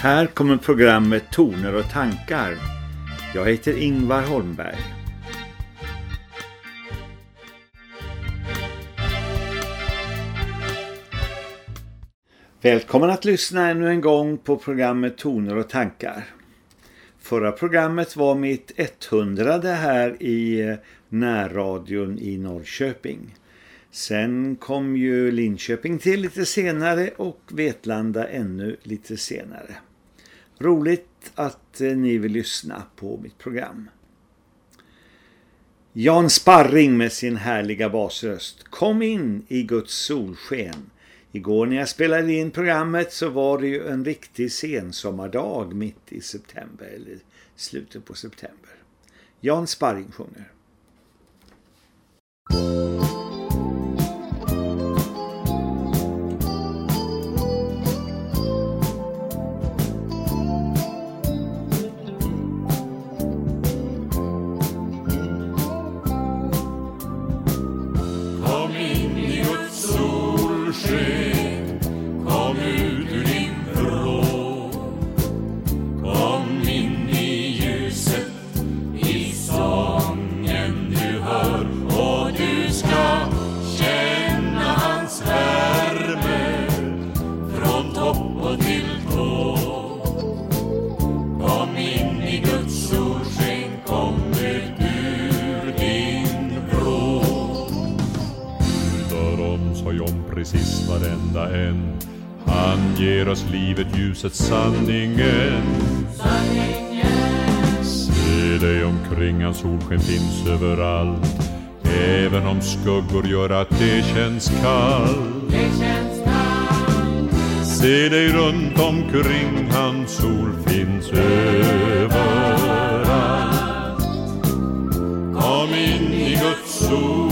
Här kommer programmet Toner och tankar. Jag heter Ingvar Holmberg. Välkommen att lyssna ännu en gång på programmet Toner och tankar. Förra programmet var mitt 100 här i närradion i Norrköping. Sen kom ju Linköping till lite senare och Vetlanda ännu lite senare. Roligt att eh, ni vill lyssna på mitt program. Jan Sparring med sin härliga basröst. Kom in i Guds solsken. Igår när jag spelade in programmet så var det ju en riktig sensommardag mitt i september eller slutet på september. Jan Sparring sjunger. Se dig omkring, hans solsken finns överallt. Även om skuggor gör att det känns kallt. Se dig runt omkring, hans sol finns överallt. Kom in i Guds solsken,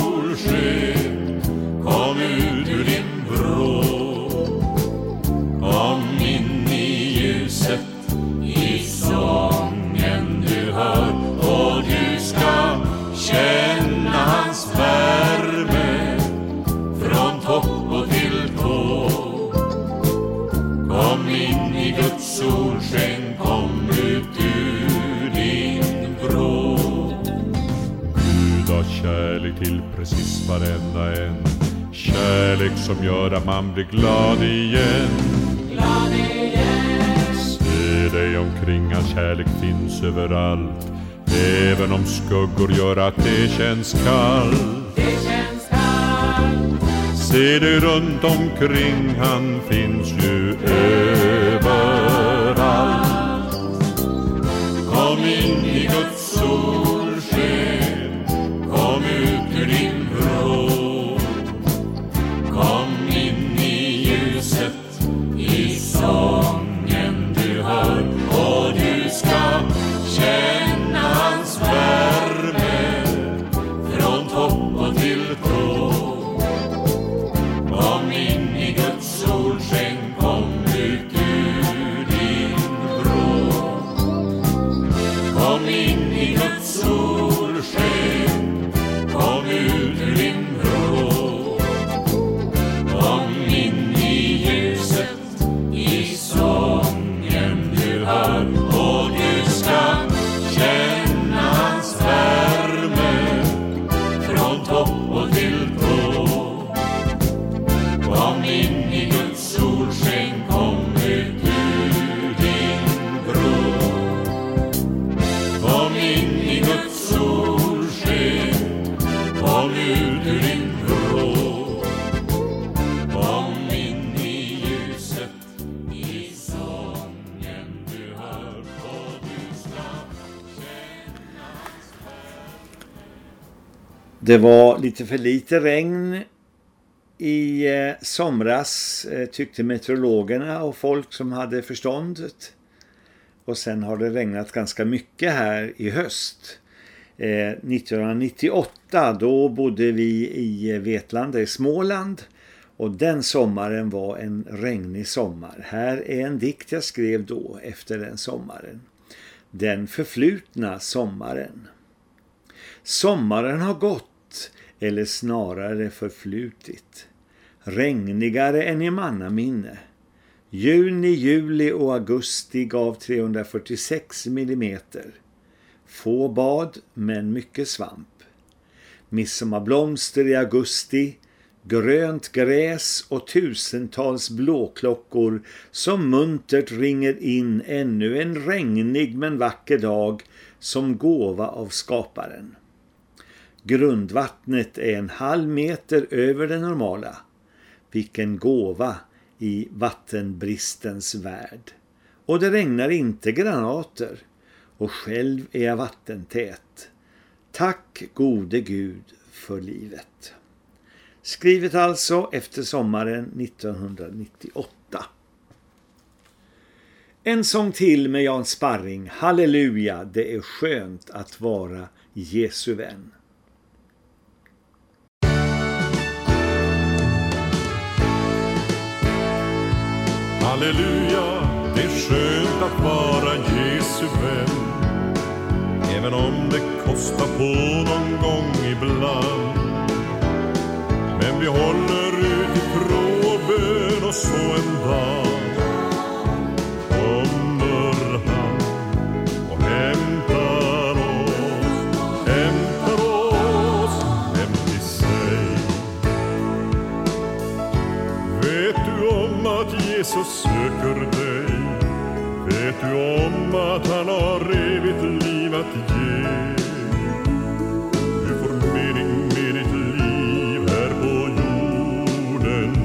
varenda en. Kärlek som gör att man blir glad igen. Glad igen Se dig omkring, all kärlek finns överallt. Även om skuggor gör att det känns kallt Det känns kallt. Se dig runt omkring, han finns ju överallt. Det var lite för lite regn i eh, somras eh, tyckte meteorologerna och folk som hade förståndet. Och sen har det regnat ganska mycket här i höst. Eh, 1998 då bodde vi i Vetlanda i Småland och den sommaren var en regnig sommar. Här är en dikt jag skrev då efter den sommaren. Den förflutna sommaren. Sommaren har gått eller snarare förflutit. Regnigare än i mannaminne. Juni, juli och augusti gav 346 mm. Få bad men mycket svamp. Midsommarblomster i augusti, grönt gräs och tusentals blåklockor som muntert ringer in ännu en regnig men vacker dag som gåva av skaparen. Grundvattnet är en halv meter över det normala. Vilken gåva i vattenbristens värld. Och det regnar inte granater och själv är jag vattentät. Tack gode Gud för livet. Skrivet alltså efter sommaren 1998. En sång till med Jan Sparring. Halleluja, det är skönt att vara Jesu vän. Halleluja, det är skönt att vara Jesu vän. Även om det kostar på någon gång ibland. Men vi håller ut i tro och bön och så en dag Jesus söker dig? Vet du om att han har evigt liv att ge? Du får mening med ditt liv här på jorden.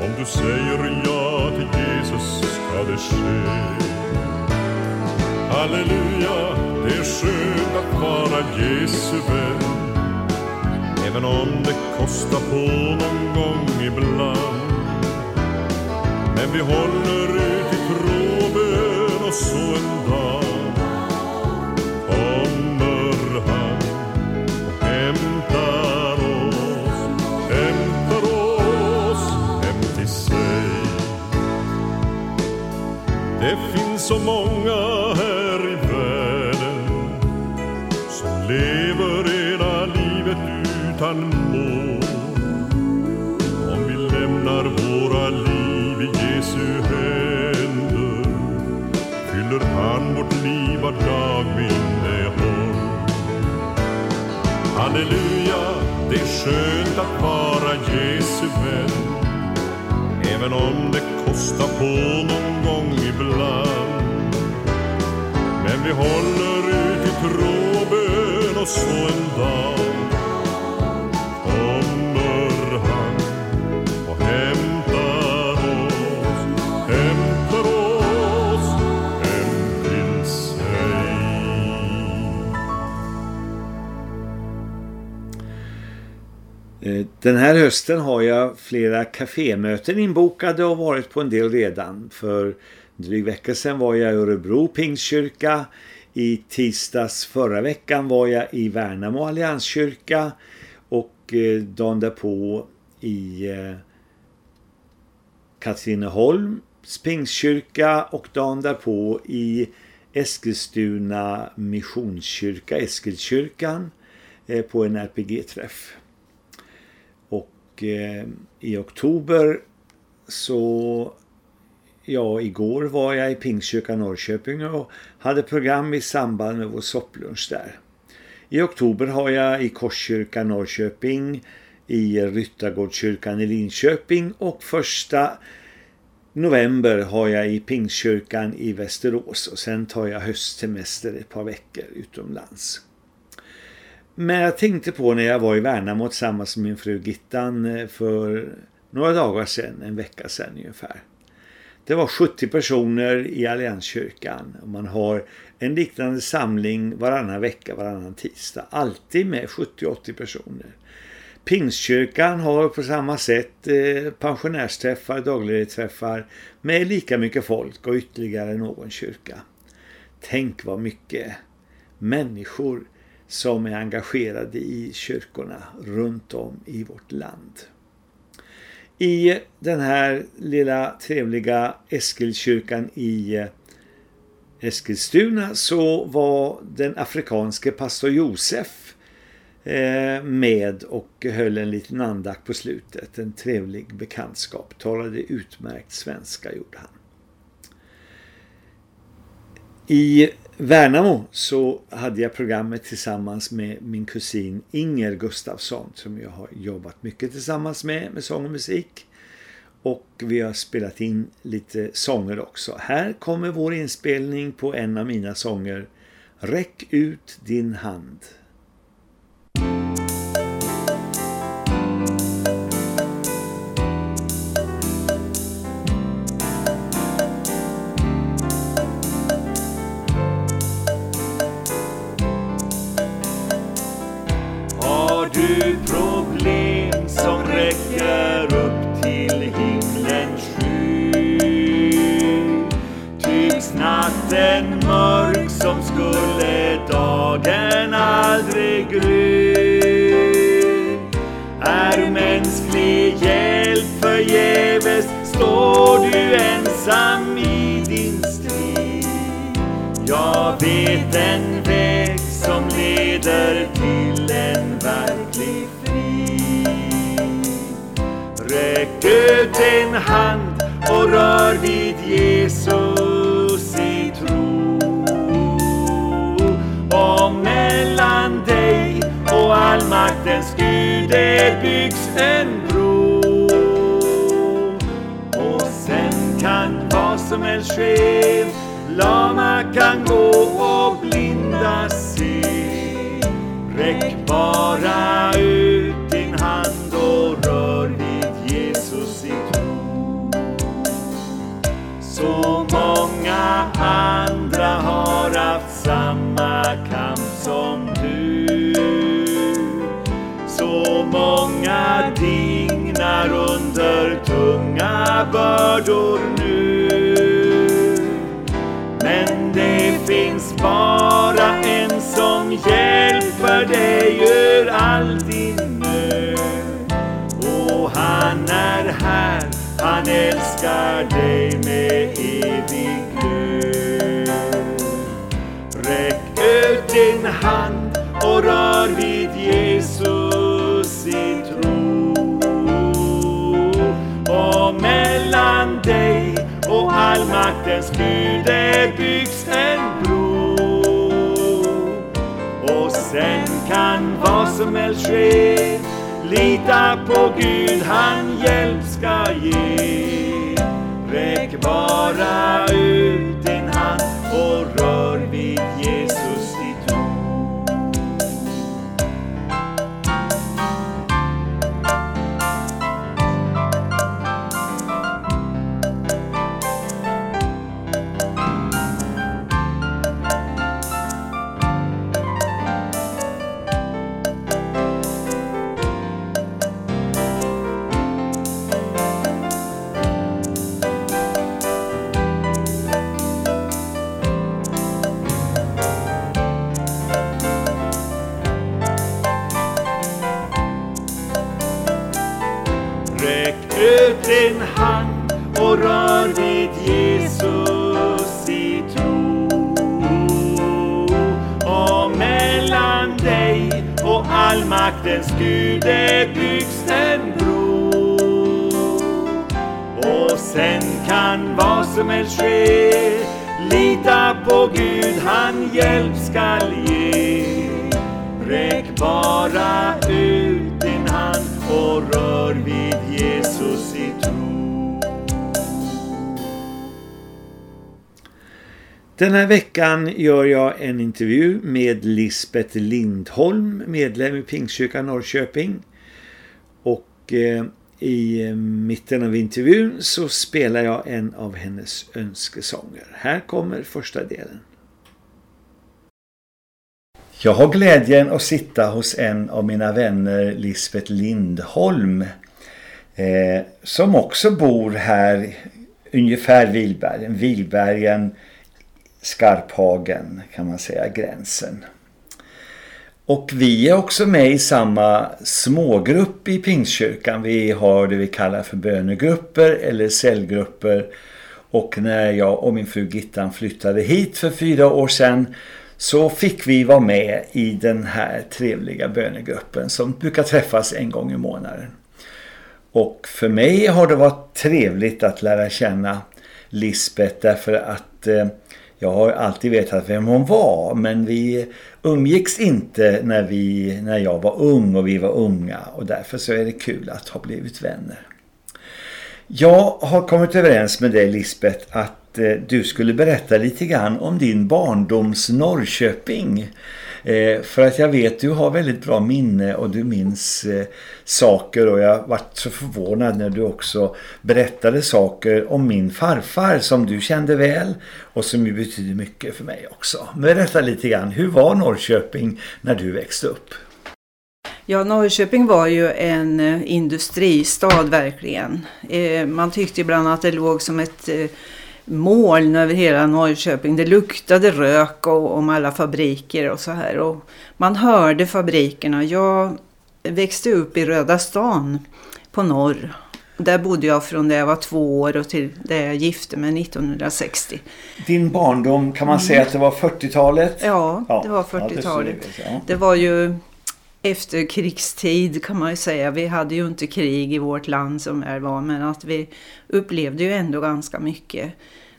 Om du säger ja till Jesus ska det ske. Halleluja, det är skönt att vara Jesu vän. Även om det kostar på någon gång ibland. Men vi håller ut i tro och bön och så en dag kommer han och hämtar oss, hämtar oss hem till sig. Det finns så många här i världen som lever hela livet utan mål. Jesu händer. Fyller han vårt liv var dag med innehåll. Halleluja, det är skönt att vara Jesu vän. Även om det kostar på någon gång ibland. Men vi håller ut i tro och bön och så en dag. Den här hösten har jag flera kafémöten inbokade och varit på en del redan. För dryg vecka sedan var jag i Örebro Pingstkyrka. I tisdags förra veckan var jag i Värnamo Allianskyrka. Och eh, dagen därpå i eh, Katrineholms Pingstkyrka. Och dagen därpå i Eskilstuna Missionskyrka, Eskilkyrkan. Eh, på en RPG-träff. Och eh, i oktober så, ja igår var jag i Pingstkyrkan Norrköping och hade program i samband med vår sopplunch där. I oktober har jag i Korskyrkan Norrköping, i Ryttargårdskyrkan i Linköping och första november har jag i Pingstkyrkan i Västerås och sen tar jag höstsemester ett par veckor utomlands. Men jag tänkte på när jag var i Värnamo tillsammans med min fru Gittan eh, för några dagar sedan, en vecka sedan ungefär. Det var 70 personer i Allianskyrkan och man har en liknande samling varannan vecka, varannan tisdag. Alltid med 70-80 personer. Pingstkyrkan har på samma sätt eh, pensionärsträffar, dagligträffar med lika mycket folk och ytterligare någon kyrka. Tänk vad mycket människor som är engagerade i kyrkorna runt om i vårt land. I den här lilla trevliga Eskilkyrkan i eh, Eskilstuna så var den afrikanske pastor Josef eh, med och höll en liten andakt på slutet. En trevlig bekantskap. Talade utmärkt svenska gjorde han. I Värnamo så hade jag programmet tillsammans med min kusin Inger Gustafsson som jag har jobbat mycket tillsammans med med sång och musik. Och vi har spelat in lite sånger också. Här kommer vår inspelning på en av mina sånger Räck ut din hand. Aldrig grym. Är mänsklig hjälp förgäves står du ensam i din strid. Jag vet en väg som leder till en verklig frid. Räck ut en hand och rör vid helst Lama kan gå och blinda se. Räck bara ut din hand och rör vid Jesus i tro. Så många andra har haft samma kamp som du. Så många dignar under tunga bördor bara en som hjälper dig ur all din nöd. Och han är här, han älskar dig med evig glöd. Räck ut din hand och rör vid Jesus i tro. Och mellan dig och allmaktens Gud det kan vad som helst ske. Lita på Gud, han hjälp ska ge. Räck bara ut din hand och rör Den här veckan gör jag en intervju med Lisbeth Lindholm, medlem i Pingstkyrkan Norrköping. Och eh, i eh, mitten av intervjun så spelar jag en av hennes önskesånger. Här kommer första delen. Jag har glädjen att sitta hos en av mina vänner Lisbeth Lindholm eh, som också bor här ungefär Vilbergen. Vilbergen Skarphagen kan man säga, gränsen. Och vi är också med i samma smågrupp i Pingstkyrkan. Vi har det vi kallar för bönegrupper eller cellgrupper. Och när jag och min fru Gittan flyttade hit för fyra år sedan så fick vi vara med i den här trevliga bönegruppen som brukar träffas en gång i månaden. Och för mig har det varit trevligt att lära känna Lisbeth därför att eh, jag har alltid vetat vem hon var men vi umgicks inte när, vi, när jag var ung och vi var unga och därför så är det kul att ha blivit vänner. Jag har kommit överens med dig Lisbeth att eh, du skulle berätta lite grann om din barndoms Norrköping. Eh, för att jag vet att du har väldigt bra minne och du minns eh, saker och jag vart så förvånad när du också berättade saker om min farfar som du kände väl och som ju betyder mycket för mig också. Berätta lite grann, hur var Norrköping när du växte upp? Ja, Norrköping var ju en eh, industristad verkligen. Eh, man tyckte ibland att det låg som ett eh, moln över hela Norrköping. Det luktade rök och, om alla fabriker och så här. Och man hörde fabrikerna. Jag växte upp i Röda stan på norr. Där bodde jag från det jag var två år och till det jag gifte mig 1960. Din barndom, kan man säga att det var 40-talet? Ja, det var 40-talet. Ja, det, det var ju efterkrigstid kan man ju säga. Vi hade ju inte krig i vårt land som är var men att vi upplevde ju ändå ganska mycket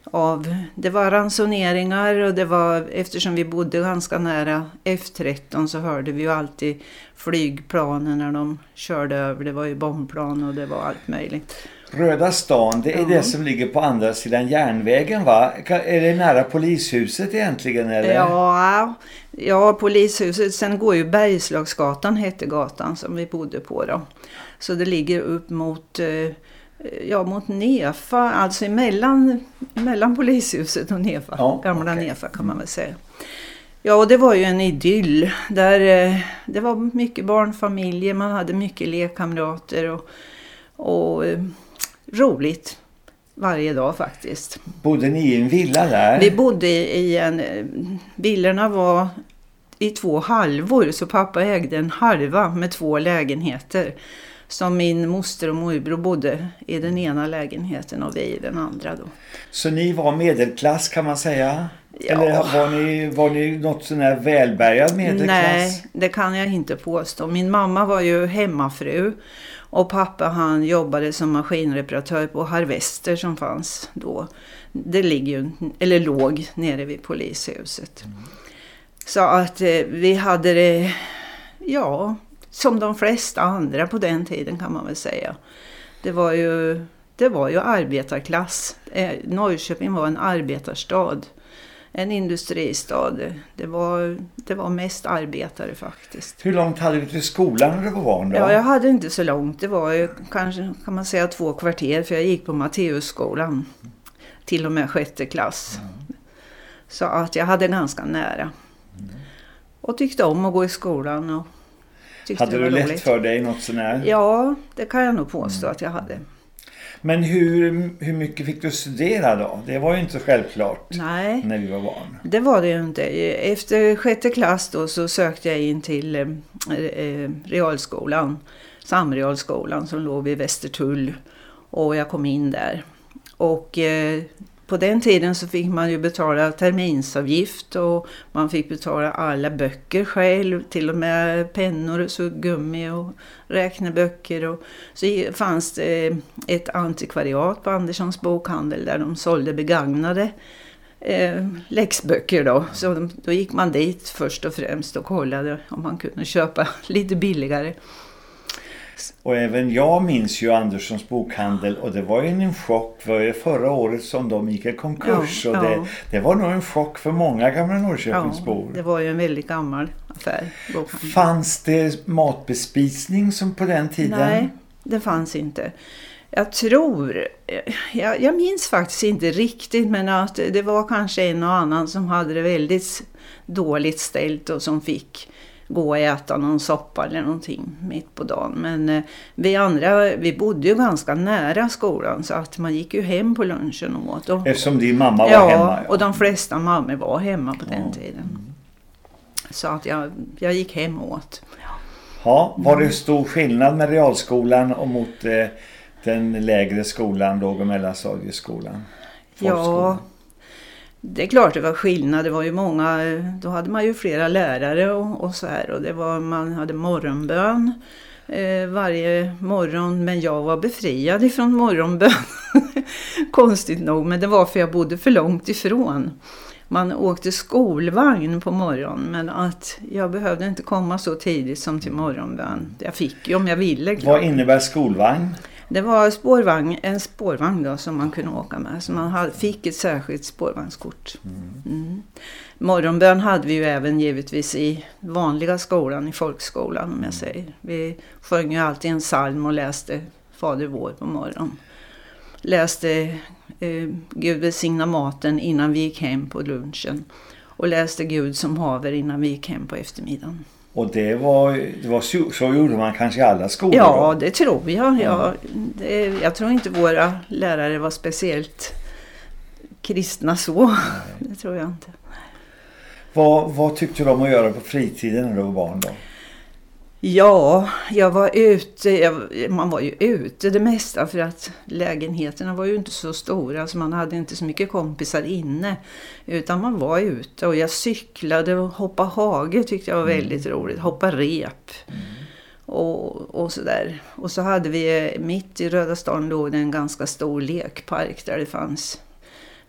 av, det var ransoneringar och det var, eftersom vi bodde ganska nära F13 så hörde vi ju alltid flygplanen när de körde över. Det var ju bombplan och det var allt möjligt. Röda stan, det är ja. det som ligger på andra sidan järnvägen va? Är det nära polishuset egentligen eller? Ja, ja polishuset. Sen går ju Bergslagsgatan hette gatan som vi bodde på då. Så det ligger upp mot eh, ja, mot Nefa, alltså mellan, mellan polishuset och Nefa. Ja, Gamla okay. Nefa kan man väl säga. Ja, och det var ju en idyll. Där, eh, det var mycket barnfamiljer, man hade mycket lekkamrater och, och eh, roligt varje dag faktiskt. Bodde ni i en villa där? Vi bodde i en... Eh, villorna var i två halvor så pappa ägde en halva med två lägenheter som min moster och morbror bodde i den ena lägenheten och vi i den andra då. Så ni var medelklass kan man säga? Ja. Eller var ni, var ni något sån här välbärgad medelklass? Nej, det kan jag inte påstå. Min mamma var ju hemmafru och pappa han jobbade som maskinreparatör på Harvester som fanns då. Det ligger ju, eller låg nere vid polishuset. Mm. Så att eh, vi hade det, ja, som de flesta andra på den tiden kan man väl säga. Det var ju, det var ju arbetarklass. Eh, Norrköping var en arbetarstad. En industristad. Det var, det var mest arbetare faktiskt. Hur långt hade du till skolan när du var barn då? Ja, jag hade inte så långt. Det var ju kanske kan man säga två kvarter för jag gick på Matteusskolan. Till och med sjätte klass. Mm. Så att jag hade ganska nära. Mm. Och tyckte om att gå i skolan och hade du lätt roligt. för dig något sånär? Ja, det kan jag nog påstå mm. att jag hade. Men hur, hur mycket fick du studera då? Det var ju inte självklart Nej, när vi var barn. Det var det ju inte. Efter sjätte klass då så sökte jag in till eh, eh realskolan. Samrealskolan som låg vid Västertull. Och jag kom in där. Och eh, på den tiden så fick man ju betala terminsavgift och man fick betala alla böcker själv, till och med pennor, suggummi och räkneböcker. Och så fanns det eh, ett antikvariat på Anderssons bokhandel där de sålde begagnade eh, läxböcker då. Så då gick man dit först och främst och kollade om man kunde köpa lite billigare. Och även jag minns ju Anderssons bokhandel och det var ju en chock för förra året som de gick i konkurs. Ja, och det, ja. det, var nog en chock för många gamla Norrköpingsbor. Ja, det var ju en väldigt gammal affär. Bokhandel. Fanns det matbespisning som på den tiden? Nej, det fanns inte. Jag tror, jag, jag minns faktiskt inte riktigt men att det var kanske en och annan som hade det väldigt dåligt ställt och som fick gå och äta någon soppa eller någonting mitt på dagen. Men eh, vi andra, vi bodde ju ganska nära skolan så att man gick ju hem på lunchen och åt. Och, Eftersom din mamma var ja, hemma? Ja, och de flesta mammor var hemma på den tiden. Så att jag, jag gick hem och åt. Ja, var det stor skillnad med realskolan och mot eh, den lägre skolan, låg- och mellanstadieskolan? Ja, Det är klart det var skillnad. Det var ju många, då hade man ju flera lärare och, och så här. Och det var, man hade morgonbön eh, varje morgon. Men jag var befriad ifrån morgonbön. Konstigt nog. Men det var för jag bodde för långt ifrån. Man åkte skolvagn på morgonen men att jag behövde inte komma så tidigt som till morgonbön. Jag fick ju om jag ville. Klart. Vad innebär skolvagn? Det var spårvagn, en spårvagn då, som man kunde åka med. Så man fick ett särskilt spårvagnskort. Mm. Morgonbön hade vi ju även givetvis i vanliga skolan, i folkskolan om jag säger. Vi sjöng ju alltid en psalm och läste Fader vår på morgonen. Läste eh, Gud välsigna maten innan vi gick hem på lunchen. Och läste Gud som haver innan vi gick hem på eftermiddagen. Och det var, det var så, så gjorde man kanske i alla skolor? Ja, då. det tror jag. Jag, det, jag tror inte våra lärare var speciellt kristna så. Nej. Det tror jag inte. Vad, vad tyckte du om att göra på fritiden när du var barn då? Ja, jag var ute, jag, man var ju ute det mesta för att lägenheterna var ju inte så stora så man hade inte så mycket kompisar inne. Utan man var ute och jag cyklade och hoppa hage tyckte jag var väldigt mm. roligt. Hoppa rep. Mm. Och, och sådär. Och så hade vi mitt i Röda stan låg det en ganska stor lekpark där det fanns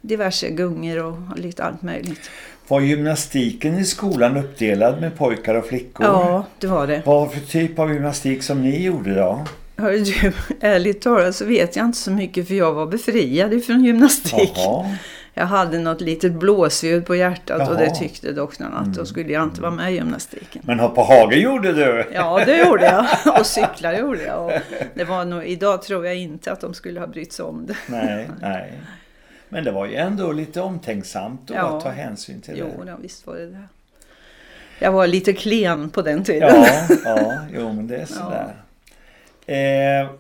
diverse gungor och lite allt möjligt. Var gymnastiken i skolan uppdelad med pojkar och flickor? Ja, det var det. Vad för typ av gymnastik som ni gjorde då? Hör du, ärligt talat så vet jag inte så mycket för jag var befriad från gymnastik. Jaha. Jag hade något litet blåsljud på hjärtat Jaha. och det tyckte doktorn att då skulle jag inte vara med i gymnastiken. Men hoppa hage gjorde du? Ja, det gjorde jag. Och cykla gjorde jag. Och det var nog, idag tror jag inte att de skulle ha brytt sig om det. Nej, nej. Men det var ju ändå lite omtänksamt då ja. att ta hänsyn till jo, det. Jo, visst var det det. Jag var lite klen på den tiden. Ja, ja jo men det är sådär. Ja. Eh,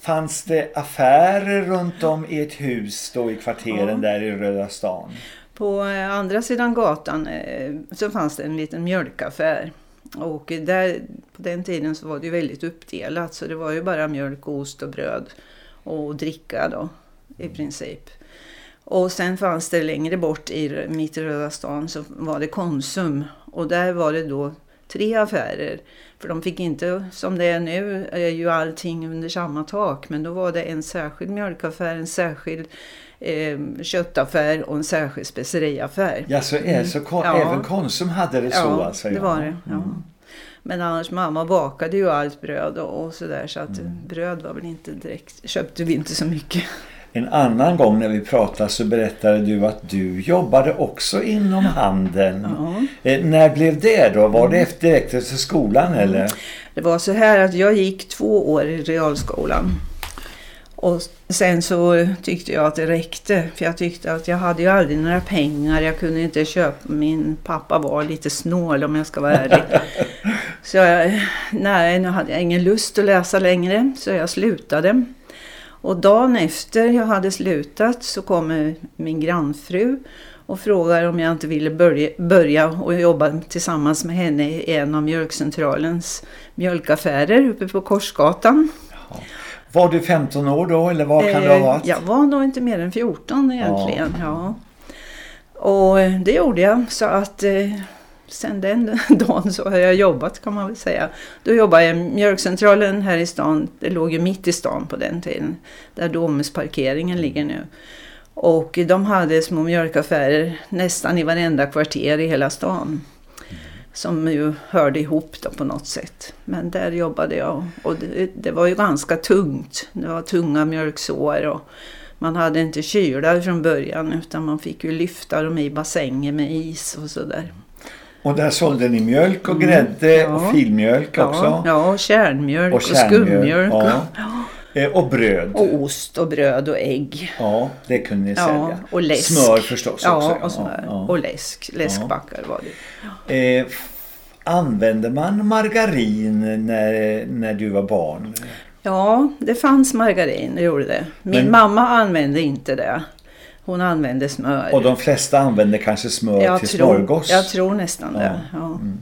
fanns det affärer runt om i ett hus då i kvarteren ja. där i Röda stan? På eh, andra sidan gatan eh, så fanns det en liten mjölkaffär. Och där, på den tiden så var det ju väldigt uppdelat så det var ju bara mjölk, ost och bröd och dricka då i princip. Och sen fanns det längre bort i mitt i Röda stan så var det Konsum. Och där var det då tre affärer. För de fick inte, som det är nu, är ju allting under samma tak. Men då var det en särskild mjölkaffär, en särskild eh, köttaffär och en särskild speceriaffär. Ja, så, är, så kon ja. även Konsum hade det så ja, alltså? Ja, det var det. Ja. Mm. Men annars mamma bakade ju allt bröd och, och sådär så att mm. bröd var väl inte direkt, köpte vi inte så mycket. En annan gång när vi pratade så berättade du att du jobbade också inom handeln. Ja. Eh, när blev det då? Var det mm. efter, direkt efter skolan eller? Det var så här att jag gick två år i realskolan. Och sen så tyckte jag att det räckte. För jag tyckte att jag hade ju aldrig några pengar. Jag kunde inte köpa. Min pappa var lite snål om jag ska vara ärlig. så jag, nej, nu hade jag ingen lust att läsa längre. Så jag slutade. Och dagen efter jag hade slutat så kommer min grannfru och frågar om jag inte ville börja, börja och jobba tillsammans med henne i en av mjölkcentralens mjölkaffärer uppe på Korsgatan. Jaha. Var du 15 år då eller vad kan eh, du ha varit? Jag var nog inte mer än 14 egentligen. Ja. ja. Och det gjorde jag så att eh, sen den dagen så har jag jobbat kan man väl säga. Då jobbade jag i mjölkcentralen här i stan. Det låg ju mitt i stan på den tiden. Där Domusparkeringen ligger nu. Och de hade små mjölkaffärer nästan i varenda kvarter i hela stan. Som ju hörde ihop då på något sätt. Men där jobbade jag och det, det var ju ganska tungt. Det var tunga mjölksår och man hade inte kylar från början utan man fick ju lyfta dem i bassänger med is och sådär. Och där sålde ni mjölk och mm. grädde mm, ja. och filmjölk också? Ja, kärnmjölk och, kärnmjölk, och skummjölk. Ja. Eh, och bröd. Och ost och bröd och ägg. Ja, det kunde ni sälja. och läsk. Smör förstås ja, också. Och, smör. Ja, och läsk. Läskbackar var det. Eh, använde man margarin när, när du var barn? Ja, det fanns margarin, det gjorde det. Min Men... mamma använde inte det. Hon använde smör. Och de flesta använder kanske smör jag till tror, smörgås? Jag tror nästan det. Ja. Mm.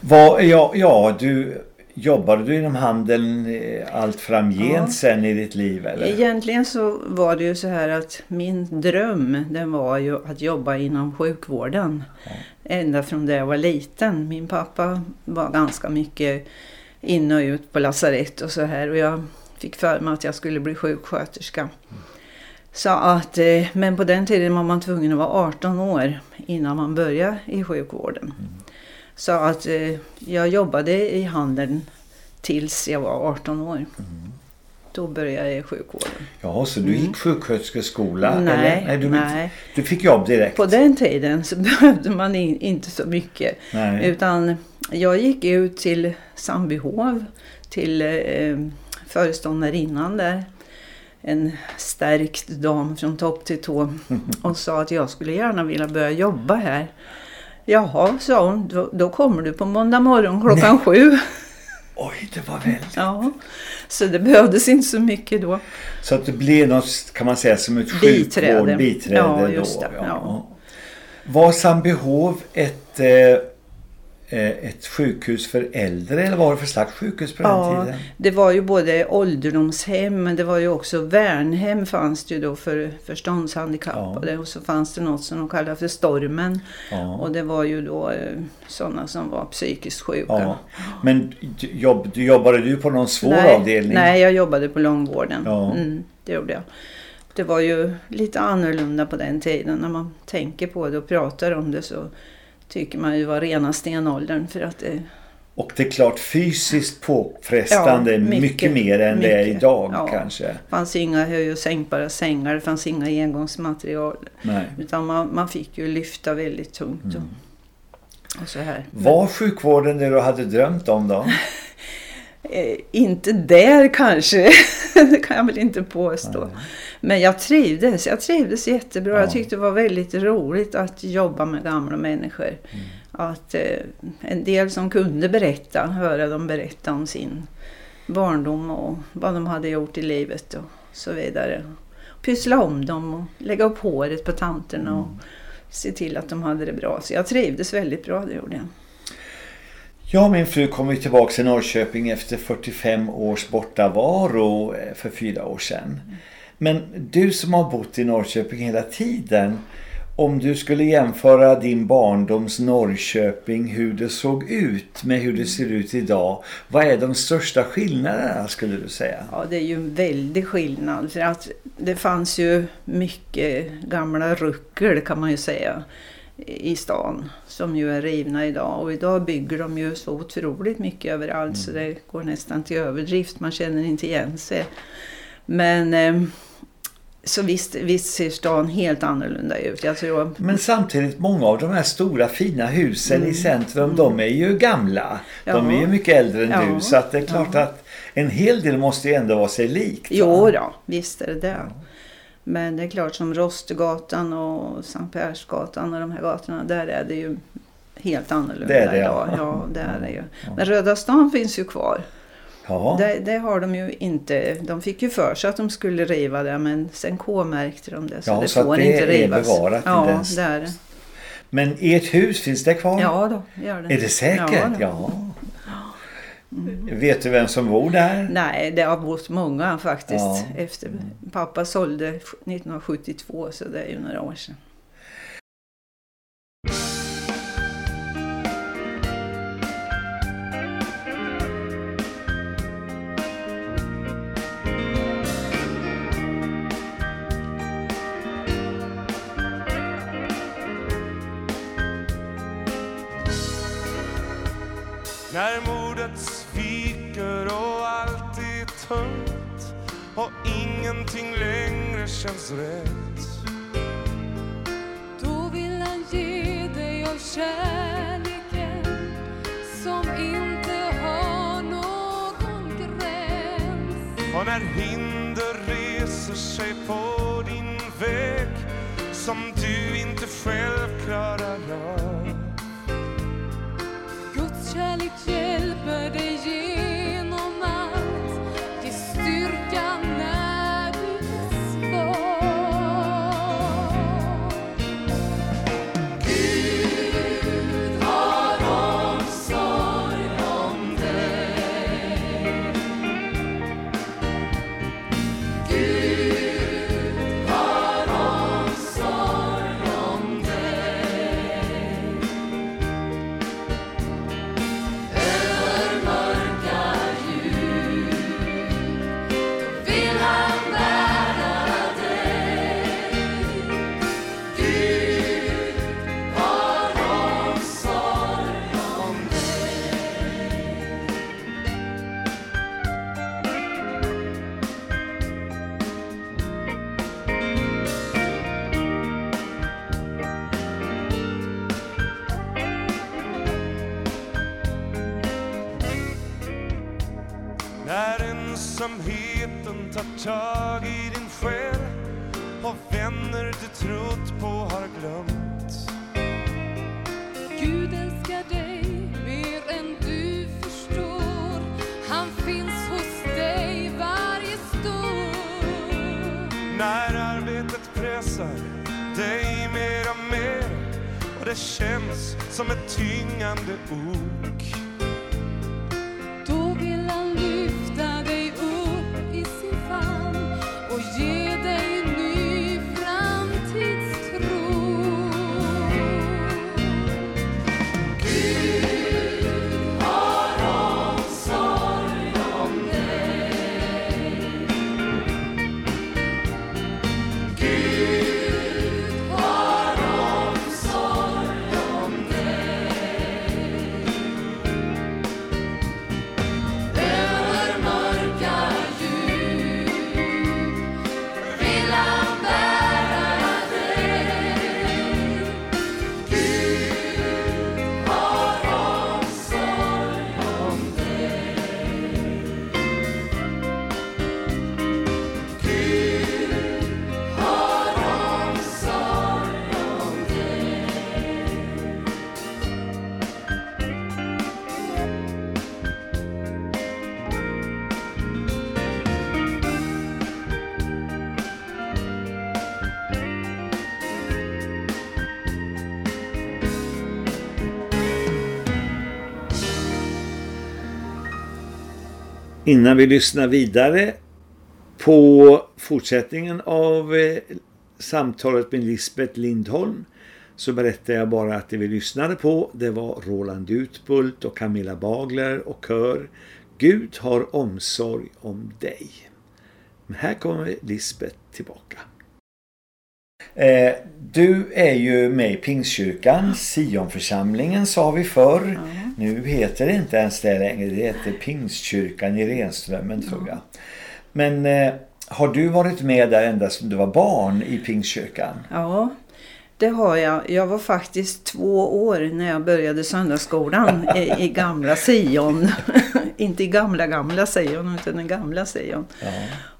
Vad, ja, ja, du, Jobbade du inom handeln eh, allt framgent Ja. sen i ditt liv? Eller? Egentligen så var det ju så här att min dröm den var ju att jobba inom sjukvården. Ända från det jag var liten. Min pappa var ganska mycket in och ut på lasarett och så här. Och jag fick för mig att jag skulle bli sjuksköterska. Så att, eh, men på den tiden var man tvungen att vara 18 år innan man började i sjukvården. Så att eh, jag jobbade i handeln tills jag var 18 år. Då började jag i sjukvården. Ja, så du gick sjuksköterskeskola? Mm. Nej, eller? Nej, du, nej. du fick jobb direkt? På den tiden så behövde man in, inte så mycket. Nej. Utan jag gick ut till Sandbyhov, till eh, föreståndarinnan där. En stärkt dam från topp till tå. Och sa att jag skulle gärna vilja börja jobba här. Jaha, sa hon, då, då kommer du på måndag morgon klockan sju. Oj, det var väldigt... Ja, så det behövdes inte så mycket då. Så att det blev något, kan man säga, som ett Biträde. sjukvård, biträde Ja, just då. det, ja. Var Sandbyhov ett, eh, ett sjukhus för äldre eller vad var det för slags sjukhus på den Ja, tiden? det var ju både ålderdomshem men det var ju också värnhem fanns det ju då för förståndshandikappade och så fanns det något som de kallade för Stormen Ja. och det var ju då eh, sådana som var psykiskt sjuka. Ja. Men jobb, du jobbade du på någon svår nej, avdelning? nej, jag jobbade på långvården. Ja. Mm, det gjorde jag. Det var ju lite annorlunda på den tiden. När man tänker på det och pratar om det så tycker man ju var rena stenåldern för att det Och det är klart fysiskt påfrestande Ja, mycket, mycket, mer än det är mycket. idag Ja. kanske. fanns inga höj och sänkbara sängar, det fanns inga engångsmaterial. Nej. Utan man, man fick ju lyfta väldigt tungt. Mm. Och, och så här. Var sjukvården det du hade drömt om då? Eh, inte där kanske, det kan jag väl inte påstå. Men jag trivdes, jag trivdes jättebra. Ja. Jag tyckte det var väldigt roligt att jobba med gamla människor. Mm. Att eh, en del som kunde berätta, höra dem berätta om sin barndom och vad de hade gjort i livet och så vidare. Pyssla om dem och lägga upp håret på tanterna och Mm. se till att de hade det bra. Så jag trivdes väldigt bra, det gjorde jag. Jag och min fru kom ju tillbaka till Norrköping efter 45 års bortavaro eh, för fyra år sedan. Men du som har bott i Norrköping hela tiden, om du skulle jämföra din barndoms Norrköping, hur det såg ut med hur det ser ut idag. Vad är de största skillnaderna skulle du säga? Ja, det är ju en väldig skillnad. För att det fanns ju mycket gamla ruckel kan man ju säga i stan. Som ju är rivna idag. Och idag bygger de ju så otroligt mycket överallt så det går nästan till överdrift. Man känner inte igen sig. Men eh, så visst, visst ser stan helt annorlunda ut. Jag tror... Men samtidigt, många av de här stora fina husen i centrum, de är ju gamla. De Mm. Ja. är ju mycket äldre än Ja. du. Så det är klart att en hel del måste ju ändå vara sig likt. Jo då, visst är det det. Men det är klart som Rostegatan och Sankt Persgatan och de här gatorna, där är det ju helt annorlunda Det är det, ja. idag. Ja, det är det ju. Men Röda stan finns ju kvar. Ja. Det, det har de ju inte. De fick ju för sig att de skulle riva det men sen K-märkte de det så Ja, det så får det inte är rivas. bevarat ja, den- det är det. Men ert hus, finns det kvar? Ja då, gör det. Är det säkert? Ja, Då. Vet du vem som bor där? Nej, det har bott många faktiskt. Ja. Efter, pappa sålde 1972 så det är ju några år sedan. När och ingenting längre känns rätt. Då vill han ge dig av kärleken som inte har någon gräns. Och när hinder reser sig på din väg som du inte själv klarar av. Guds kärlek hjälper dig Innan vi lyssnar vidare på fortsättningen av eh, samtalet med Lisbeth Lindholm så berättar jag bara att det vi lyssnade på det var Roland Utbult och Camilla Bagler och kör Gud har omsorg om dig. Men här kommer Lisbeth tillbaka. Eh, du är ju med i Pingstkyrkan, Sionförsamlingen sa vi förr. Nu heter det inte ens det längre, det heter Pingstkyrkan i Renströmmen tror jag. Men eh, har du varit med där ända sedan du var barn i Pingstkyrkan? Ja, det har jag. Jag var faktiskt två år när jag började söndagsskolan i, i gamla Sion. Inte i gamla gamla Sion utan den gamla Sion. Ja.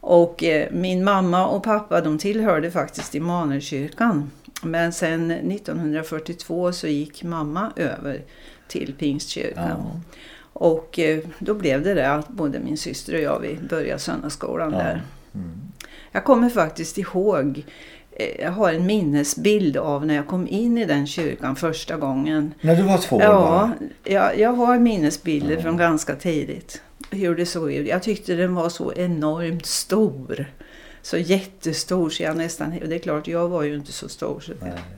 Och eh, min mamma och pappa de tillhörde faktiskt Immanuelskyrkan. Men sen 1942 så gick mamma över till Pingstkyrkan. Ja. Och eh, då blev det det att både min syster och jag vi började söndagsskolan Ja. där. Mm. Jag kommer faktiskt ihåg, jag har en minnesbild av när jag kom in i den kyrkan första gången. När du var två år Ja, jag, jag har minnesbilder från ganska tidigt. Hur det såg ut. Jag tyckte den var så enormt stor. Så jättestor så jag nästan... Det är klart, jag var ju inte så stor. Så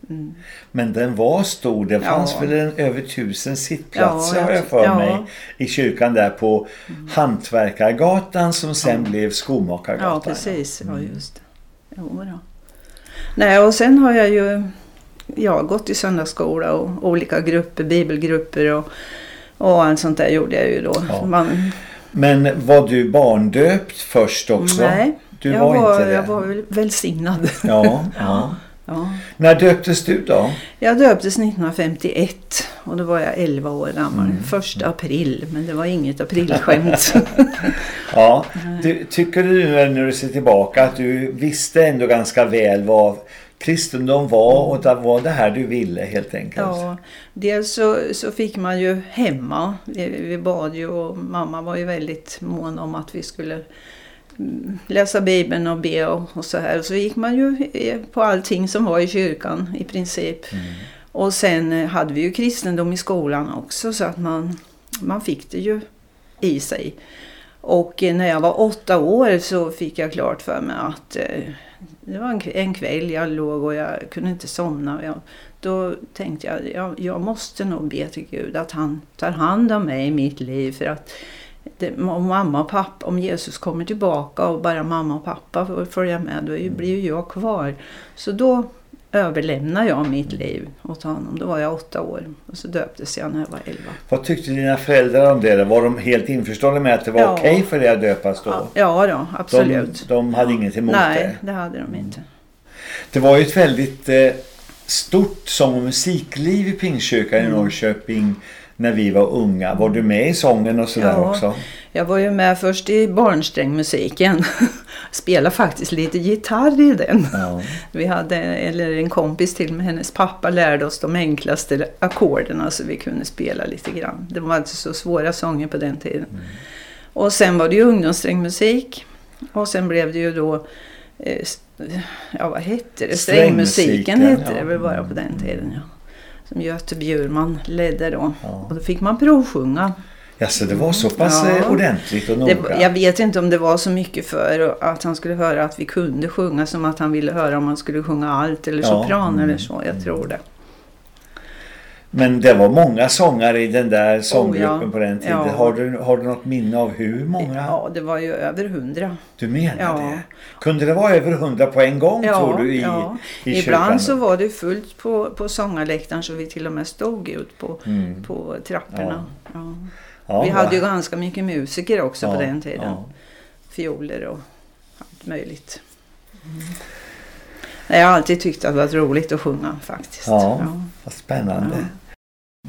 mm. Men den var stor. Det fanns Ja. väl en, över tusen sittplatser Ja, har jag för ja. mig i kyrkan där på Hantverkargatan som sen blev Skomakargatan. Ja, precis. Ja, just det. Jo, då. Nej, och sen har jag ju ja, gått i söndagsskola och olika grupper, bibelgrupper och, och allt sånt där gjorde jag ju då. Ja. Man, Men var du barndöpt först också? nej, Du jag, var, var, inte det? jag var väl välsignad. Ja, ja. Ja. När döptes du då? Jag döptes 1951 och då var jag 11 år gammal. Mm. Första april, men det var inget aprilskämt. Ja. Du, tycker du när du ser tillbaka att du visste ändå ganska väl vad kristendom var och att det var det här du ville helt enkelt? Ja, dels så, så fick man ju hemma, vi, vi bad ju och mamma var ju väldigt mån om att vi skulle mm, läsa Bibeln och be och, och så här. Så gick man ju på allting som var i kyrkan i princip. Och sen eh, hade vi ju kristendom i skolan också så att man, man fick det ju i sig. Och eh, när jag var åtta år så fick jag klart för mig att eh, det var en, kv- en kväll jag låg och jag kunde inte somna. Och jag, då tänkte jag, jag, jag måste nog be till Gud att han tar hand om mig i mitt liv. För att det, om mamma och pappa, om Jesus kommer tillbaka och bara mamma och pappa får följa med, då ju- blir ju jag kvar. Så då överlämnar jag mitt liv åt honom. Då var jag åtta år och så döptes jag när jag var elva. Vad tyckte dina föräldrar om det? Var de helt införstådda med att det var Ja. okej för dig att döpas då? Ja, då, absolut. De, de hade inget emot Nej, det? det hade de inte. Det var ju ett väldigt eh, stort sång- och musikliv i Pingstkyrkan Mm. i Norrköping när vi var unga. Var du med i sången och sådär Ja. också? Jag var ju med först i barnsträngmusiken. Spelade faktiskt lite gitarr i den. Ja. Vi hade, eller en kompis till med hennes pappa lärde oss de enklaste ackorden så vi kunde spela lite grann. Det var inte så svåra sånger på den tiden. Och sen var det ju ungdomssträngmusik. Och sen blev det ju då, eh, ja vad hette det? Strängmusiken Strängmusiken, hette ja. det väl bara på den tiden. Ja. Som Göte Bjurman ledde då. Ja. Och då fick man provsjunga. Ja, så det var så pass Ja. eh, ordentligt och Det, noga? jag vet inte om det var så mycket för att han skulle höra att vi kunde sjunga som att han ville höra om man skulle sjunga allt eller Ja. sopran Mm. eller så. Jag tror det. Men det var många sångare i den där sånggruppen Oh, ja. på den tiden. Ja. Har, du, har du något minne av hur många? Ja, det var ju över hundra. Du menar Ja. det? Kunde det vara över hundra på en gång tror du i, ja. i Ibland kyrkan? så var det fullt på, på sångarläktaren så vi till och med stod ut på, Mm. på trapporna. Ja. Ja, vi hade ju ganska mycket musiker också Ja, på den tiden. ja. Fioler och allt möjligt. Mm. Jag har alltid tyckt att det varit roligt att sjunga faktiskt. Ja. Vad spännande.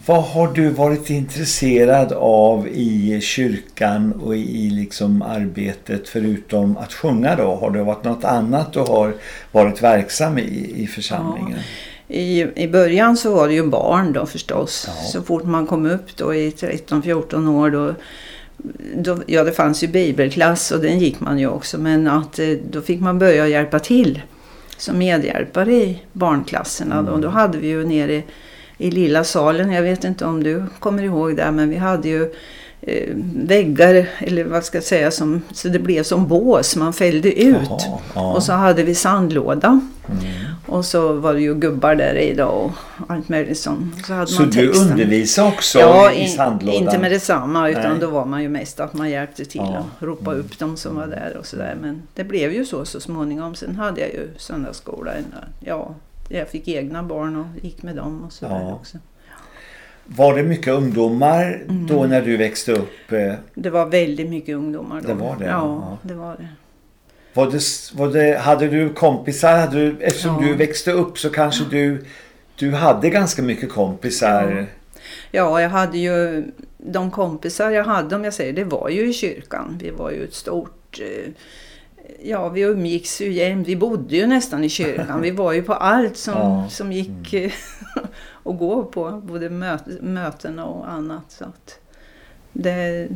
Vad har du varit intresserad av i kyrkan och i liksom arbetet förutom att sjunga då? Har det varit något annat du har varit verksam i, i församlingen? I, I början så var det ju barn då förstås. Ja. Så fort man kom upp då i 13-14 år då, då, ja det fanns ju bibelklass och den gick man ju också. Men att eh, då fick man börja hjälpa till som medhjälpare i barnklasserna. Då, Mm. då hade vi ju nere i lilla salen, jag vet inte om du kommer ihåg det, men vi hade ju eh, väggar, eller vad ska jag säga, som, så det blev som bås, man fällde ut. Jaha, ja. Och så hade vi sandlåda. Mm. Och så var det ju gubbar där i då och allt möjligt sånt. Så, hade Så man du undervisade också Ja, i sandlådan? inte med detsamma utan Nej. då var man ju mest att man hjälpte till Ja. Mm. att ropa upp dem som var där och sådär. Men det blev ju så så småningom. Sen hade jag ju söndagsskola. Ja, jag fick egna barn och gick med dem och sådär Ja. också. Var det mycket ungdomar Mm. då när du växte upp? Det var väldigt mycket ungdomar då. Det var det, Ja, ja. det var det. Var det, var det, hade du kompisar? Hade du, eftersom Ja. du växte upp så kanske du, du hade ganska mycket kompisar. Ja. Ja, jag hade ju de kompisar jag hade om jag säger det var ju i kyrkan. Vi var ju ett stort eh, Ja, vi umgicks ju jämt. Vi bodde ju nästan i kyrkan. Vi var ju på allt som, Ja. som gick eh, att gå på. Både möt, möten och annat. Så det,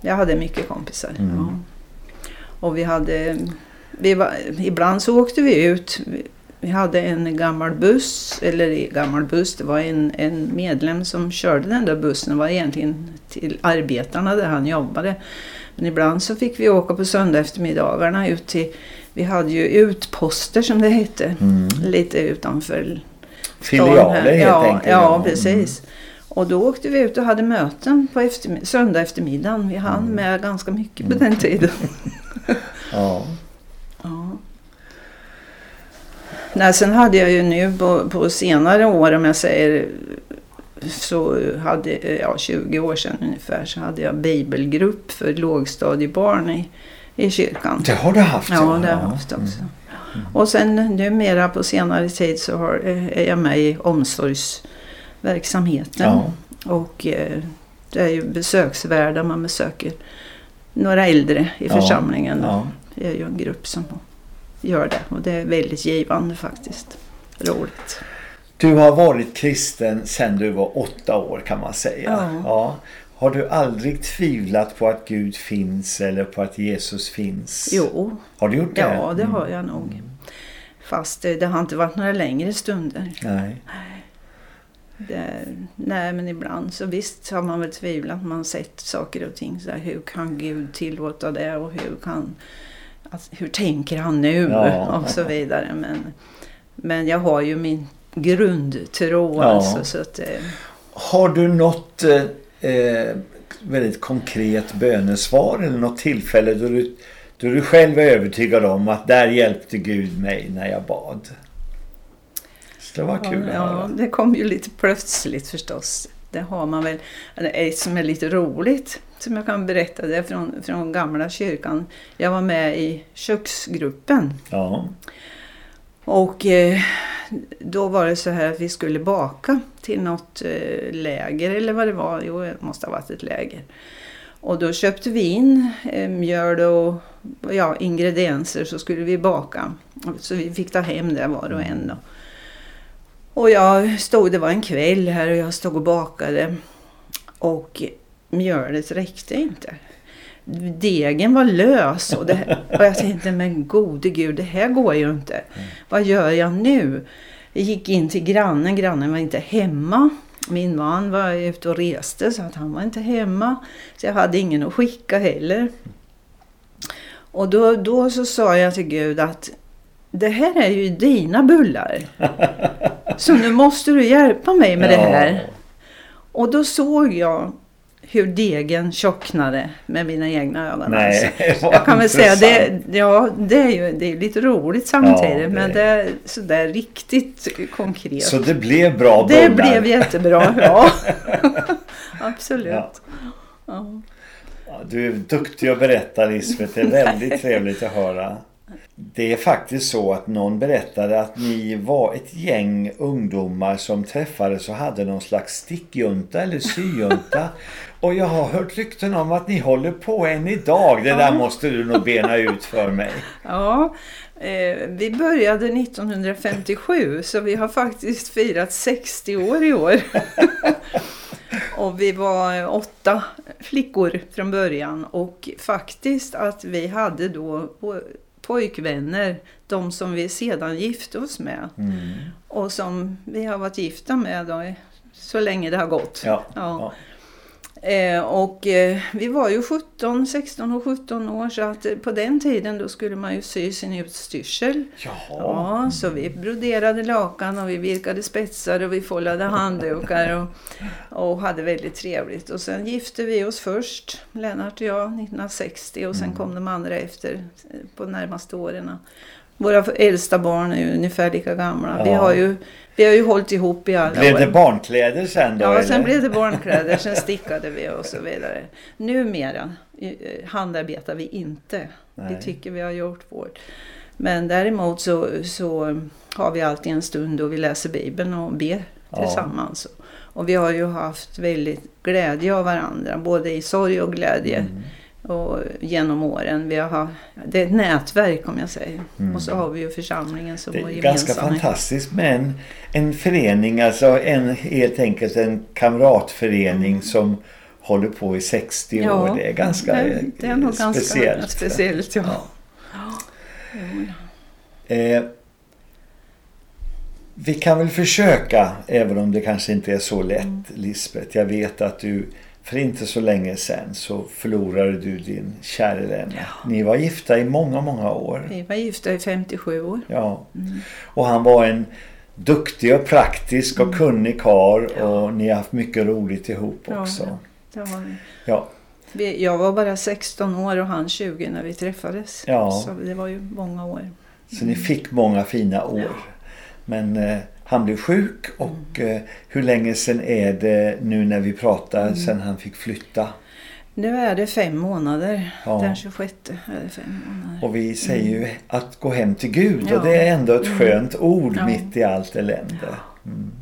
jag hade mycket kompisar. Mm. Ja. Och vi hade... Vi var, ibland så åkte vi ut. Vi, hade en gammal buss, eller gammal buss, det var en, en medlem som körde den där bussen. Det var egentligen till arbetarna där han jobbade. Men ibland så fick vi åka på söndag eftermiddagarna ut till, vi hade ju utposter som det hette, Mm. lite utanför Filialer helt ja, enkelt. Ja, Mm. precis. Och då åkte vi ut och hade möten på eftermid- söndag eftermiddagen. Vi hann Mm. med ganska mycket på den tiden. Ja. Ja. Nej, sen hade jag ju nu på, på senare år, om jag säger så hade ja, 20 år sedan ungefär, så hade jag bibelgrupp för lågstadiebarn i, i kyrkan. Det har du haft? Ja, det har jag haft också. Och sen numera på senare tid så har, är jag med i omsorgsverksamheten. Ja. Och eh, det är ju besöksvärdar man besöker några äldre i Ja, församlingen. Ja. Det är ju en grupp som gör det och det är väldigt givande faktiskt. Roligt. Du har varit kristen sedan du var åtta år kan man säga. Ja. Har du aldrig tvivlat på att Gud finns eller på att Jesus finns? Jo, Har du gjort det? ja det Mm. har jag nog. Fast det, det har inte varit några längre stunder. Nej. Det, nej men ibland så visst har man väl tvivlat. Man har sett saker och ting. Så här, hur kan Gud tillåta det och hur kan... Alltså, hur tänker han nu? Ja. och så vidare. Men, men jag har ju min grundtro Ja. alltså. Så att, eh, Har du något eh, eh, väldigt konkret bönesvar eller något tillfälle då du, då du själv är övertygad om att där hjälpte Gud mig när jag bad? Så det var kul att ja, höra. det kom ju lite plötsligt förstås. Det har man väl. Ett som är lite roligt som jag kan berätta det från, från gamla kyrkan. Jag var med i köksgruppen Ja. och eh, då var det så här att vi skulle baka till något eh, läger eller vad det var. Jo, det måste ha varit ett läger. Och då köpte vi in eh, mjöl och ja, ingredienser så skulle vi baka. Så vi fick ta hem det var och en. Då. Och jag stod, det var en kväll här och jag stod och bakade. Och mjölet räckte inte. Degen var lös och, det, och jag tänkte men gode gud det här går ju inte. Vad gör jag nu? Jag gick in till grannen, grannen var inte hemma. Min man var ute och reste så att han var inte hemma. Så jag hade ingen att skicka heller. Och då, då så sa jag till Gud att det här är ju dina bullar. Så nu måste du hjälpa mig med det här. Och då såg jag hur degen tjocknade med mina egna ögon. Nej, alltså. Jag kan väl säga det, ja, det är ju det är lite roligt samtidigt. Ja, det- Men det är sådär riktigt konkret. Så det blev bra det bullar. blev jättebra, ja. Absolut. Ja. Ja, Du är duktig att berätta Lisbeth. Det är väldigt trevligt att höra. Det är faktiskt så att någon berättade att ni var ett gäng ungdomar som träffades och hade någon slags stickjunta eller syjunta. Och jag har hört rykten om att ni håller på än idag. Det där måste du nog bena ut för mig. Ja, eh, vi började 1957 så vi har faktiskt firat 60 år i år. och vi var åtta flickor från början och faktiskt att vi hade då po- pojkvänner, de som vi sedan gifte oss med. Mm. Och som vi har varit gifta med då, så länge det har gått. Ja, Ja. Eh, och eh, vi var ju 17, 16 och 17 år så att eh, på den tiden då skulle man ju sy sin utstyrsel. Jaha. Ja, så vi broderade lakan och vi virkade spetsar och vi foldade handdukar och, och hade väldigt trevligt. Och sen gifte vi oss först, Lennart och jag, 1960 och sen kom de andra efter eh, på närmaste åren. Våra äldsta barn är ju ungefär lika gamla. Vi, Ja. har ju, vi har ju hållit ihop i alla Blev år. det barnkläder sen då? Ja, eller? sen blev det barnkläder, sen stickade vi och så vidare. Numera eh, handarbetar vi inte. Nej. Vi tycker vi har gjort vårt. Men däremot så, så har vi alltid en stund då vi läser Bibeln och ber Ja. tillsammans. Och vi har ju haft väldigt glädje av varandra, både i sorg och glädje. Mm. Och genom åren. Vi har, det är ett nätverk om jag säger. Mm. Och så har vi ju församlingen som vår är ganska gemensamma. fantastiskt med en, en förening, alltså en, helt enkelt en kamratförening som håller på i 60 Mm. Ja, år. Det är ganska det, det är nog speciellt. ganska speciellt. Ja. Ja. Jo. Eh, vi kan väl försöka, även om det kanske inte är så lätt, Mm. Lisbeth. Jag vet att du för inte så länge sedan så förlorade du din käre vän. Ni var gifta i många, många år. Vi var gifta i 57 år. Ja. Mm. Och han var en duktig och praktisk och kunnig karl och ni har haft mycket roligt ihop Mm. Ja, också. Det var vi. Ja. Vi, jag var bara 16 år och han 20 när vi träffades. Ja. Så det var ju många år. Så ni fick många fina år. Men eh, han blev sjuk och Mm. eh, hur länge sedan är det nu när vi pratar Mm. sedan han fick flytta? Nu är det fem månader. Ja. Den 26 är det fem månader. Och vi säger ju att gå hem till Gud Mm. Ja. och det är ändå ett skönt ord Ja. mitt i allt elände.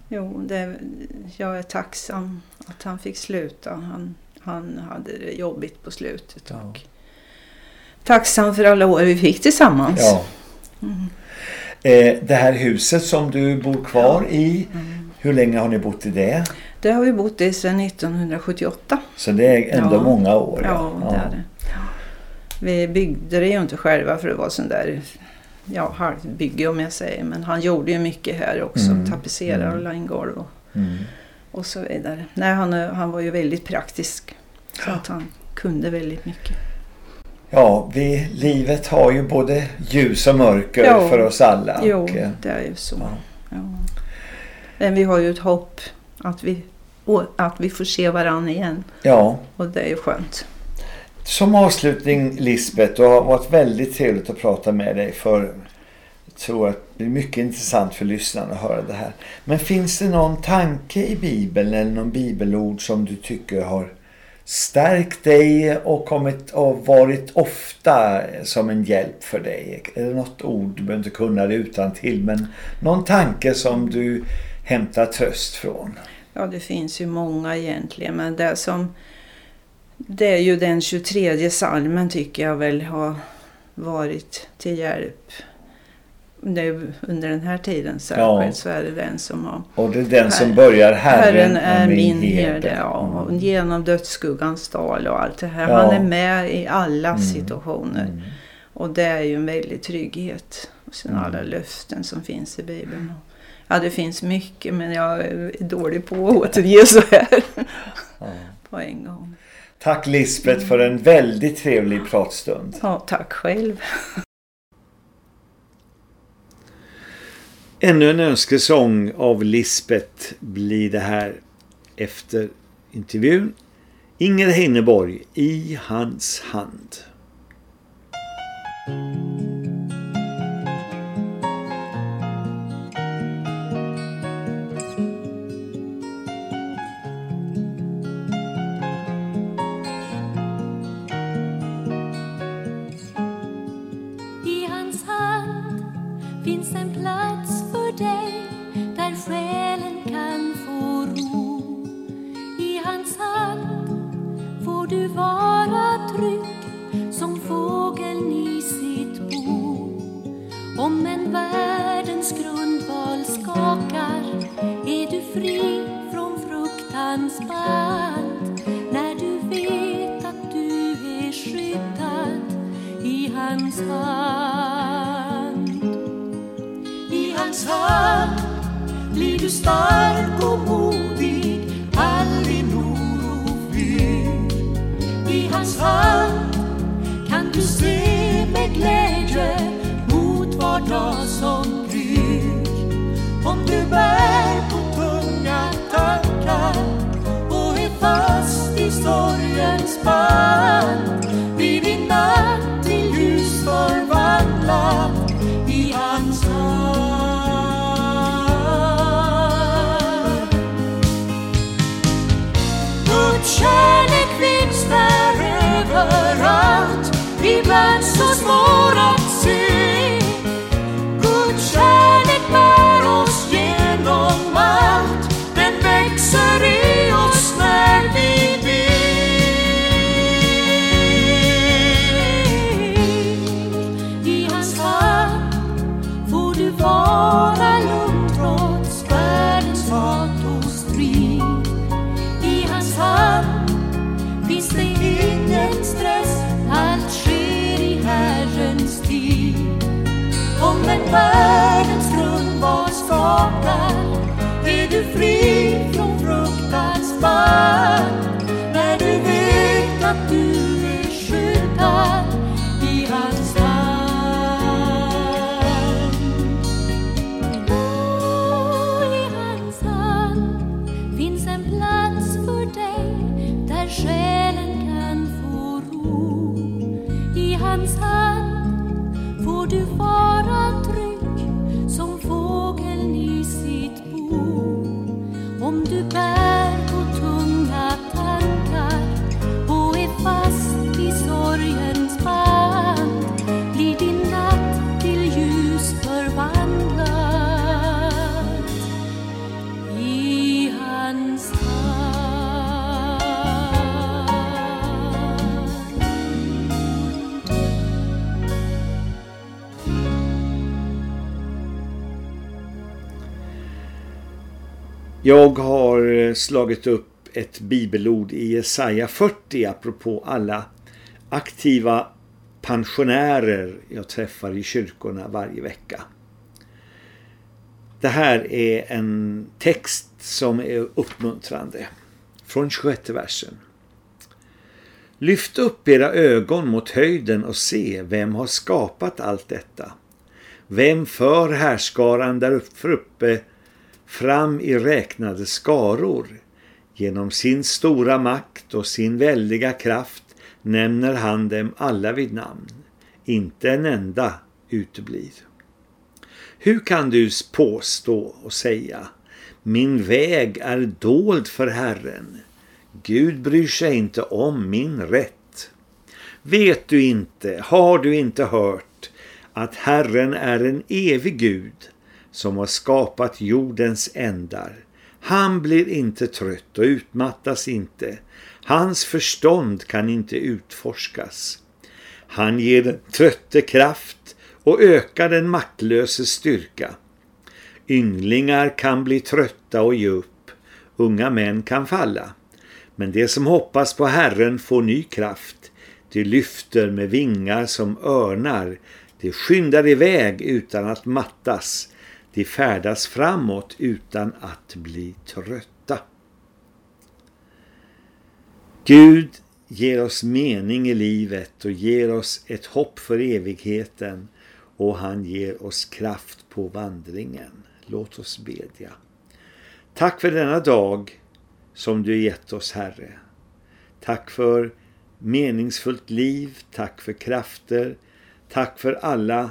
Jo, det, jag är tacksam att han fick sluta. Han, han hade det jobbigt på slutet. Och tacksam för alla år vi fick tillsammans. Mm. Eh, det här huset som du bor kvar i, Mm. hur länge har ni bott i det? Det har vi bott i sedan 1978. Så det är ändå Ja. många år. Ja, det är det. Vi byggde det ju inte själva för det var sån där ja, halvbygge om jag säger. Men han gjorde ju mycket här också. Mm. Tapetserade och Mm. la in golv och, Mm. och så vidare. Nej, han, han var ju väldigt praktisk. Så att han kunde väldigt mycket. Ja, vi, livet har ju både ljus och mörker Ja. för oss alla. Jo, Och, eh, det är ju så. ja. Ja. Men vi har ju ett hopp att vi, att vi får se varandra igen. ja. Och det är ju skönt. Som avslutning Lisbeth, det har varit väldigt trevligt att prata med dig för jag tror att det blir mycket intressant för lyssnarna att höra det här. Men finns det någon tanke i Bibeln eller någon bibelord som du tycker har stärkt dig och kommit och varit ofta som en hjälp för dig? Är det något ord, du behöver inte kunna det utan till men någon tanke som du hämtar tröst från? Ja, det finns ju många egentligen, men det som det är ju den 23 salmen tycker jag väl har varit till hjälp nu under den här tiden särskilt Ja. så är det den som har Och det är den som börjar Herren, Herren är min herde. Ja, Mm. genom dödsskuggans dal och allt det här. Ja. Han är med i alla Mm. situationer. Mm. Och det är ju en väldig trygghet. Och sen Mm. alla löften som finns i Bibeln. Ja, det finns mycket men jag är dålig på att återge så här Ja. på en gång. Tack Lisbeth för en väldigt trevlig pratstund. Ja, tack själv. Ännu en önskesång av Lisbeth blir det här efter intervjun. Inger Heineborg, I hans hand. Om Jag har eh, slagit upp ett bibelord i Jesaja 40 apropå alla aktiva pensionärer jag träffar i kyrkorna varje vecka. Det här är en text som är uppmuntrande. Från 26 versen. Lyft upp era ögon mot höjden och se vem har skapat allt detta. Vem för härskaran där uppe fram i räknade skaror. Genom sin stora makt och sin väldiga kraft nämner han dem alla vid namn. Inte en enda uteblir. Hur kan du påstå och säga min väg är dold för Herren. Gud bryr sig inte om min rätt. Vet du inte, har du inte hört att Herren är en evig Gud som har skapat jordens ändar. Han blir inte trött och utmattas inte. Hans förstånd kan inte utforskas. Han ger den trötte kraft och ökar den maktlöse styrka. Ynglingar kan bli trötta och ge upp. Unga män kan falla. Men det som hoppas på Herren får ny kraft. De lyfter med vingar som örnar. De skyndar iväg utan att mattas. De färdas framåt utan att bli trötta. Gud ger oss mening i livet och ger oss ett hopp för evigheten och han ger oss kraft på vandringen. Låt oss bedja. Tack för denna dag som du gett oss Herre. Tack för meningsfullt liv, tack för krafter, tack för alla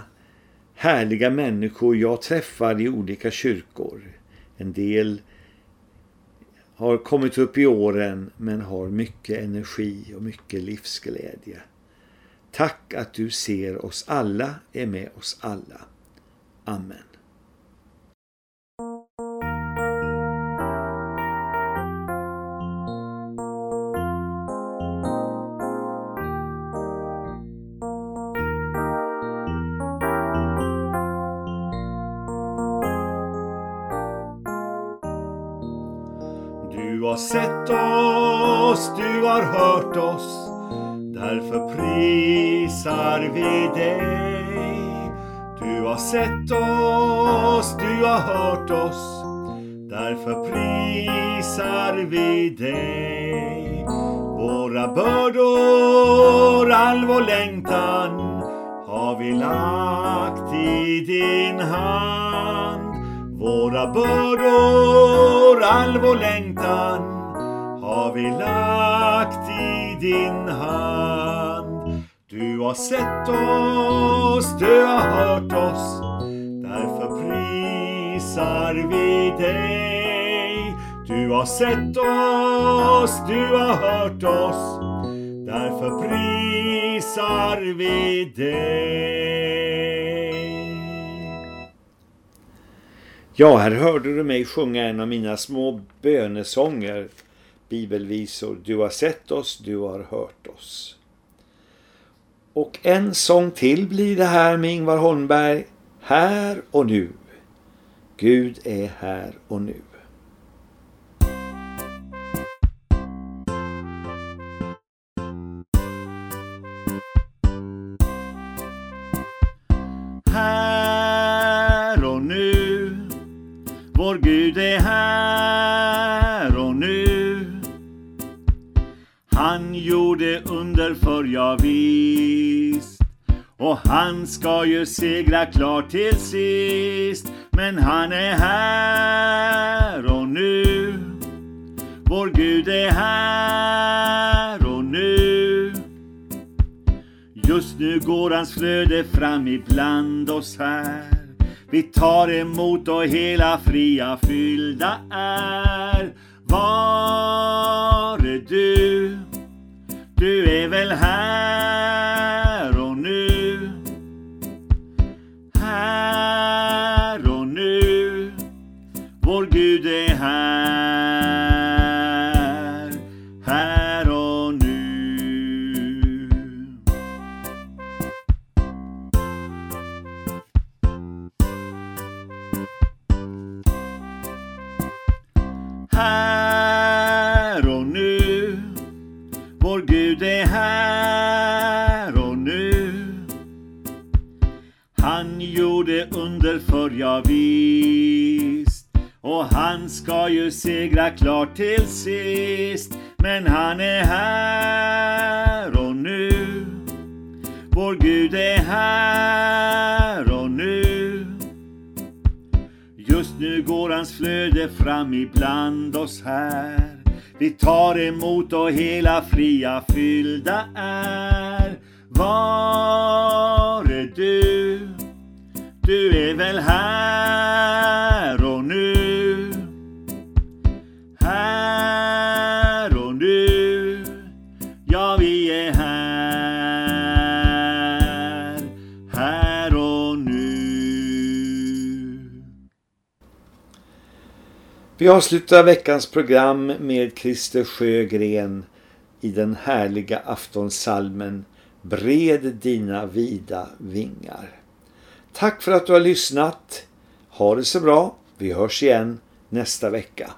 härliga människor jag träffar i olika kyrkor. En del har kommit upp i åren men har mycket energi och mycket livsglädje. Tack att du ser oss alla, är med oss alla. Amen. Du har sett oss, du har hört oss. Därför prisar vi dig. Du har sett oss, du har hört oss. Därför prisar vi dig. Våra bördor, all vår längtan har vi lagt i din hand. Våra bördor, all vår längtan har vi lagt i din hand. Du har sett oss, du har hört oss, därför prisar vi dig. Du har sett oss, du har hört oss, därför prisar vi dig. Ja, här hörde du mig sjunga en av mina små bönesånger, bibelvisor. Du har sett oss, du har hört oss. Och en sång till blir det här med Ingvar Holmberg. Här och nu. Gud är här och nu. Och han ska ju segra klart till sist. Men han är här och nu. Vår Gud är här och nu. Just nu går hans flöde fram ibland oss här. Vi tar emot och hela fria fyllda är. Var är du? Du är väl här? Ska ju segra klart till sist. Men han är här och nu. Vår Gud är här och nu. Just nu går hans flöde fram ibland oss här. Vi tar emot och hela fria fyllda är. Var är du? Du är väl här Vi avslutar veckans program med Christer Sjögren i den härliga aftonsalmen Bred dina vida vingar. Tack för att du har lyssnat. Ha det så bra. Vi hörs igen nästa vecka.